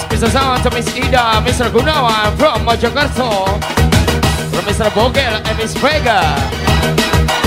Special sound to Miss Ida, Mr. Gunawan from Mojokerto, from Mr. Bogel and Miss Vega.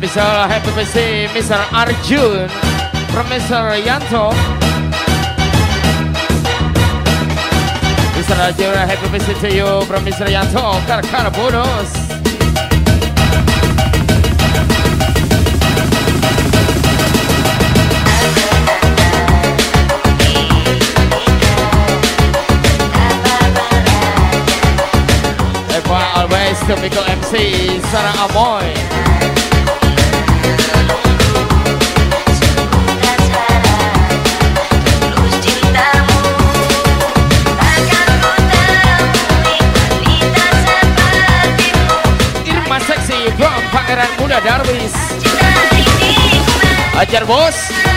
Special happy birthday Mr. Arjun Mr. Yanto. Mr. Arjun, happy birthday to you Mr. Yanto. Karkar bonus. Always Miko MC Sarah Amoy. From Pangeran Muda Darwis. Ajar bos.